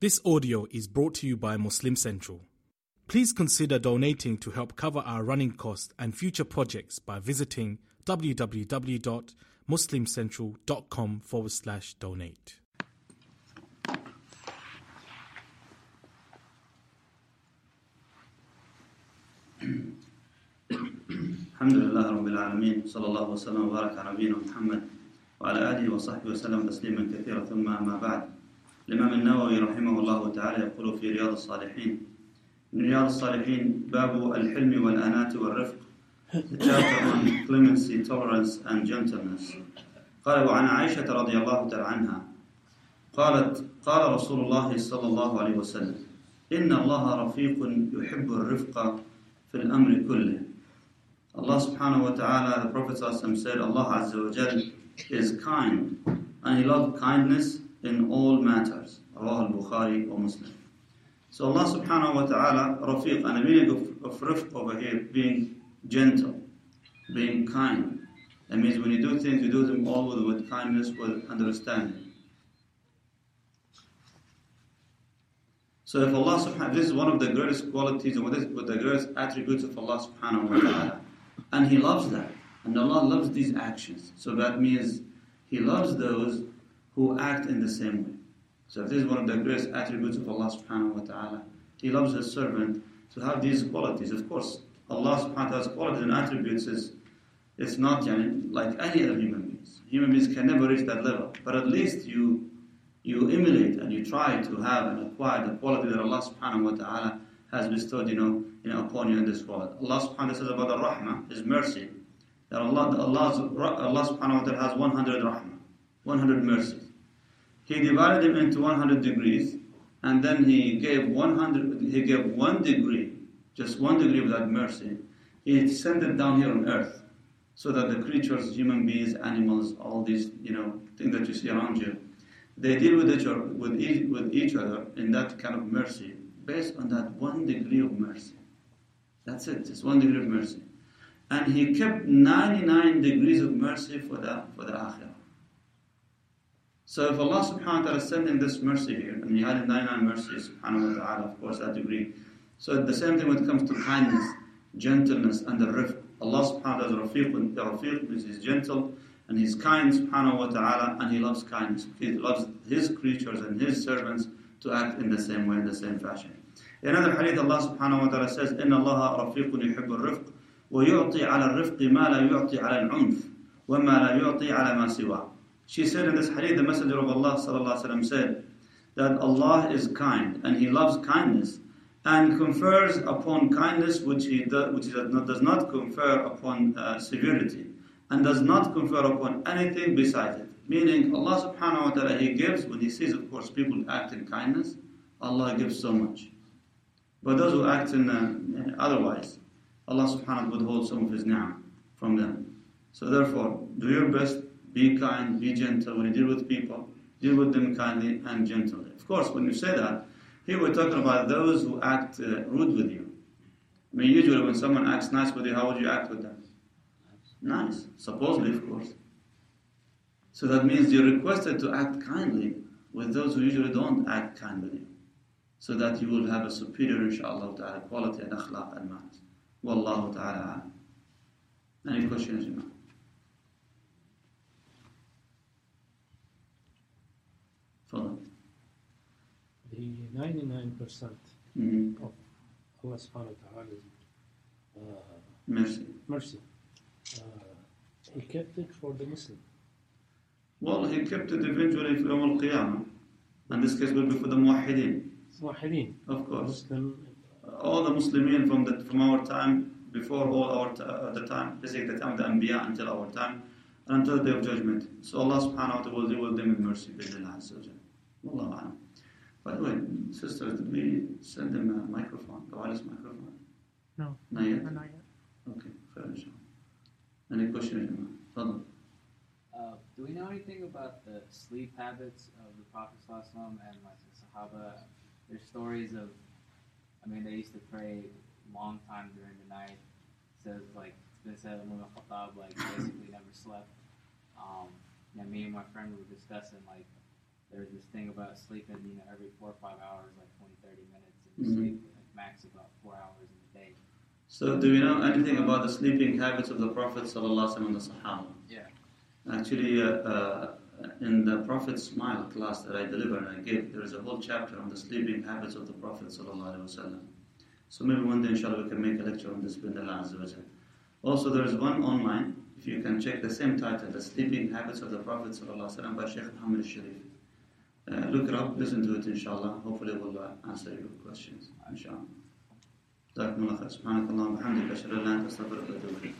This audio is brought to you by Muslim Central. Please consider donating to help cover our running costs and future projects by visiting www.muslimcentral.com forward slash donate. الحمد لله رب العالمين صلى الله وسلم وبارك على نبينا محمد وعلى آله وصحبه وسلم تسليما كثيرا ثم أما بعد الإمام النووي رحمه الله تعالى يقول في رياض الصالحين من رياض الصالحين باب الحلم والأناة والرفق. The chapter on clemency, tolerance and gentleness. قال وعن عائشة رضي الله تعالى عنها قالت قال رسول الله صلى الله عليه وسلم إن الله رفيق يحب الرفق في الأمر كله. Allah subhanahu wa ta'ala, the Prophet said, Allah Azza wa Jal is kind and He loves kindness in all matters. Rawah al-Bukhari or Muslim. So Allah subhanahu wa ta'ala, Rafiq, and the meaning of, of over here, being gentle, being kind. That means when you do things, you do them all with, with kindness, with understanding. So if Allah subhanahu this is one of the greatest qualities and what is what the greatest attributes of Allah subhanahu wa ta'ala. And He loves that. And Allah loves these actions. So that means He loves those who act in the same way. So this is one of the greatest attributes of Allah subhanahu wa ta'ala. He loves His servant to have these qualities. Of course, Allah subhanahu wa ta'ala's qualities and attributes is it's not yani, like any other human beings. Human beings can never reach that level. But at least you you emulate and you try to have and acquire the quality that Allah subhanahu wa ta'ala has bestowed, you know, you know, upon you in this world. Allah subhanahu wa ta'ala says about the rahmah, His mercy, that Allah, Allah's, Allah subhanahu wa ta'ala has 100 rahmah, 100 mercies. He divided them into 100 degrees, and then He gave 100, He gave one degree, just one degree of that mercy. He sent down here on earth, so that the creatures, human beings, animals, all these, you know, things that you see around you, they deal with each, with each, with each other in that kind of mercy based on that one degree of mercy. That's it, just one degree of mercy. And he kept 99 degrees of mercy for the, for the akhirah. So if Allah subhanahu wa ta'ala is sending this mercy here, and he had 99 mercies subhanahu wa ta'ala, of course, that degree. So the same thing when it comes to kindness, gentleness, and the rifq. Allah subhanahu wa ta'ala is rafiq, the rafiq means he's gentle, and he's kind subhanahu wa ta'ala, and he loves kindness. He loves his creatures and his servants to act in the same way, in the same fashion. In another hadith, Allah subhanahu wa ta'ala says, إِنَّ اللَّهَ رَفِيقٌ يُحِبُّ الرِّفْقِ وَيُعْطِي عَلَى الرِّفْقِ مَا لَا يُعْطِي عَلى الْعُنْفِ وَمَا لَا يُعْطِي عَلى مَا سِوَى she said in this hadith, the Messenger of Allah alayhi said, that Allah is kind and He loves kindness and confers upon kindness which He do, which does not confer upon uh, severity and does not confer upon anything besides it. Meaning Allah subhanahu wa ta'ala He gives when He sees of course people act in kindness, Allah gives so much. But those who act in uh, otherwise, Allah subhanahu wa ta'ala withholds some of His ni'am from them. So therefore, do your best, be kind, be gentle when you deal with people, deal with them kindly and gently. Of course, when you say that, here we're talking about those who act uh, rude with you. I mean, usually when someone acts nice with you, how would you act with them? Nice, supposedly, of course. So that means you're requested to act kindly with those who usually don't act kind with you. So that you will have a superior, inshallah, ta'ala, quality and akhlaq and manners. Wallahu ta'ala. Any questions, Imam? Follow. The 99% Mm-hmm. of Allah subhanahu wa ta'ala's uh, Mercy. mercy, uh, He kept it for the Muslim. Well, he kept it eventually for Yawm al-Qiyamah. And this case will be for the Muwahideen, Muwahideen, of course. Muslim, all the Muslimin from the from our time, before all our uh, the time, basically the time of the Anbiya until our time, and until the day of judgment. So Allah subhanahu wa ta'ala will deal with them in mercy, Bismillah Azza wa. Wallahu a'lam. By the way, sisters, did we send them a microphone, a wireless microphone? No. Not yet? No, not yet. Okay, fair enough. Any questions, Imam? Fadl. Uh, do we know anything about the sleep habits of the Prophet ﷺ and like the Sahaba? There's stories of, I mean, they used to pray long time during the night. It says like it's been said Umar Khattab like basically never slept. Um, and me and my friend were discussing like there's this thing about sleeping, you know, every four or five hours, like 20, 30 minutes, and Mhm. sleep like, max about four hours in a day. So, do you know anything about the sleeping habits of the Prophet ﷺ and the Sahaba? Yeah. Actually, uh, uh, in the Prophet Smile class that I deliver and I give, there is a whole chapter on the sleeping habits of the Prophet ﷺ. So maybe one day, inshallah, we can make a lecture on this bin Allah Azza wa Jal. Also, there is one online, if you can check the same title, The Sleeping Habits of the Prophet ﷺ by Sheikh Muhammad al-Sharif. Uh, look it up, listen to it, inshallah. Hopefully, it will uh, answer your questions, inshallah. جزاكم الله خير سبحانك اللهم وبحمدك اشهد ان لا اله الا انت استغفرك واتوب اليك